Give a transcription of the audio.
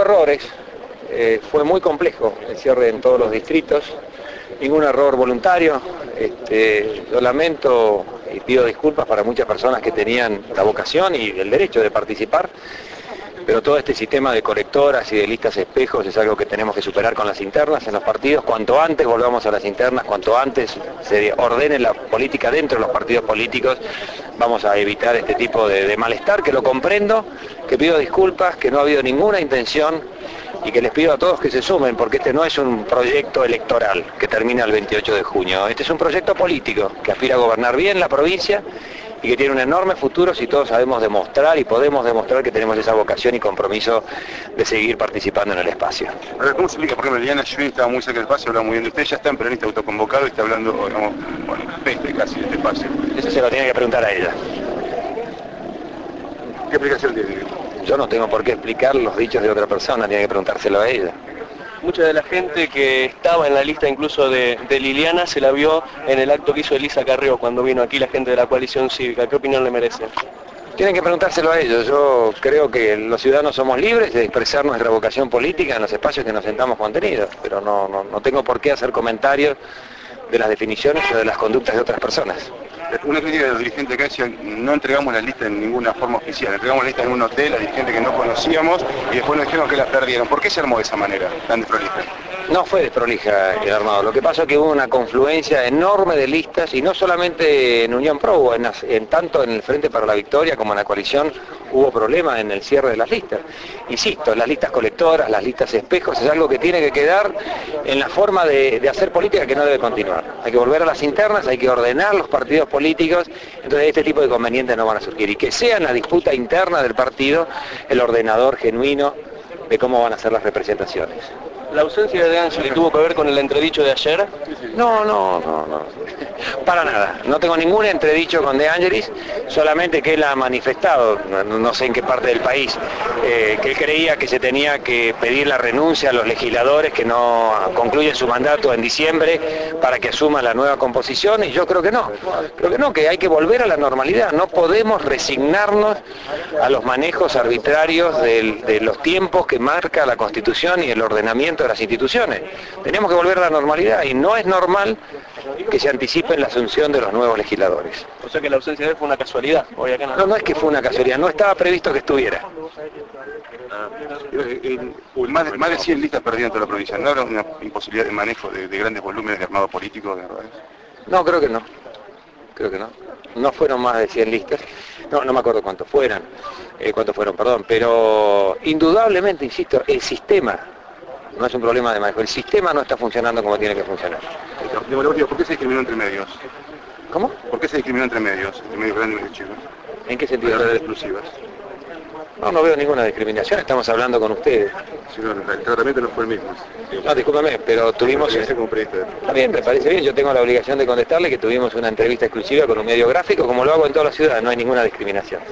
errores, eh, fue muy complejo el cierre en todos los distritos, ningún error voluntario. Este, yo lamento y pido disculpas para muchas personas que tenían la vocación y el derecho de participar, pero todo este sistema de colectoras y de listas espejos es algo que tenemos que superar con las internas en los partidos. Cuanto antes volvamos a las internas, cuanto antes se ordene la política dentro de los partidos políticos, vamos a evitar este tipo de, de malestar, que lo comprendo, que pido disculpas, que no ha habido ninguna intención y que les pido a todos que se sumen, porque este no es un proyecto electoral que termina el 28 de junio, este es un proyecto político que aspira a gobernar bien la provincia y que tiene un enorme futuro si todos sabemos demostrar y podemos demostrar que tenemos esa vocación y compromiso de seguir participando en el espacio. Ahora, ¿cómo se explica? Por ejemplo, Schwinn estaba muy cerca del espacio, hablaba muy bien de usted, ya está en peronista autoconvocado y está hablando, digamos, bueno, peste casi de este espacio. Eso se lo tiene que preguntar a ella. ¿Qué explicación tiene? Yo no tengo por qué explicar los dichos de otra persona, tiene que preguntárselo a ella. Mucha de la gente que estaba en la lista incluso de, Liliana se la vio en el acto que hizo Elisa Carrió cuando vino aquí la gente de la coalición cívica. ¿Qué opinión le merece? Tienen que preguntárselo a ellos. Yo creo que los ciudadanos somos libres de expresar nuestra vocación política en los espacios que nos sentamos contenidos, pero no, no, no tengo por qué hacer comentarios de las definiciones o de las conductas de otras personas. Una crítica de los dirigentes acá decía, no entregamos la lista en ninguna forma oficial, entregamos la lista en un hotel a dirigentes que no conocíamos y después nos dijeron que la perdieron. ¿Por qué se armó de esa manera, tan desprolija? No fue desprolija el armado, lo que pasa es que hubo una confluencia enorme de listas y no solamente en Unión Pro, en, en tanto en el Frente para la Victoria como en la coalición hubo problemas en el cierre de las listas. Insisto, las listas colectoras, las listas espejos, es algo que tiene que quedar en la forma de, de hacer política que no debe continuar. Hay que volver a las internas, hay que ordenar los partidos políticos, entonces este tipo de convenientes no van a surgir. Y que sea en la disputa interna del partido el ordenador genuino de cómo van a ser las representaciones. ¿La ausencia de Angeli tuvo que ver con el entredicho de ayer? No, no, no, no. Para nada. No tengo ningún entredicho con De Angelis, solamente que él ha manifestado, no, sé en qué parte del país, eh, que él creía que se tenía que pedir la renuncia a los legisladores que no concluyen su mandato en diciembre para que asuman la nueva composición y yo creo que no. Creo que no, que hay que volver a la normalidad. No podemos resignarnos a los manejos arbitrarios de los tiempos que marca la Constitución y el ordenamiento de las instituciones. Tenemos que volver a la normalidad y no es normal que se anticipe en la asunción de los nuevos legisladores. O sea que la ausencia de él fue una casualidad. Hoy acá no. no, no es que fue una casualidad, no estaba previsto que estuviera. Ah, eh, más, de, más de 100 listas perdidas en toda la provincia. ¿No habrá una imposibilidad de manejo de, de grandes volúmenes de armado político? De verdad? No, creo que no. Creo que no. No fueron más de 100 listas. No, no me acuerdo cuántos fueran. Eh, cuántos fueron, perdón. Pero indudablemente, insisto, el sistema no es un problema de manejo. El sistema no está funcionando como tiene que funcionar. ¿Por qué se discriminó entre medios? ¿Cómo? ¿Por qué se discriminó entre medios? Entre medios grandes y medios chicos. ¿En qué sentido? Las exclusivas. No, no veo ninguna discriminación, estamos hablando con ustedes. Sí, no, el tratamiento no fue el mismo. No, discúlpame, pero tuvimos... Está bien, me parece bien, yo tengo la obligación de contestarle que tuvimos una entrevista exclusiva con un medio gráfico, como lo hago en toda la ciudad, no hay ninguna discriminación.